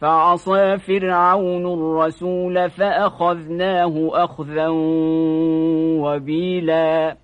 فعصى فرعون الرسول فأخذناه أخذا وبيلا.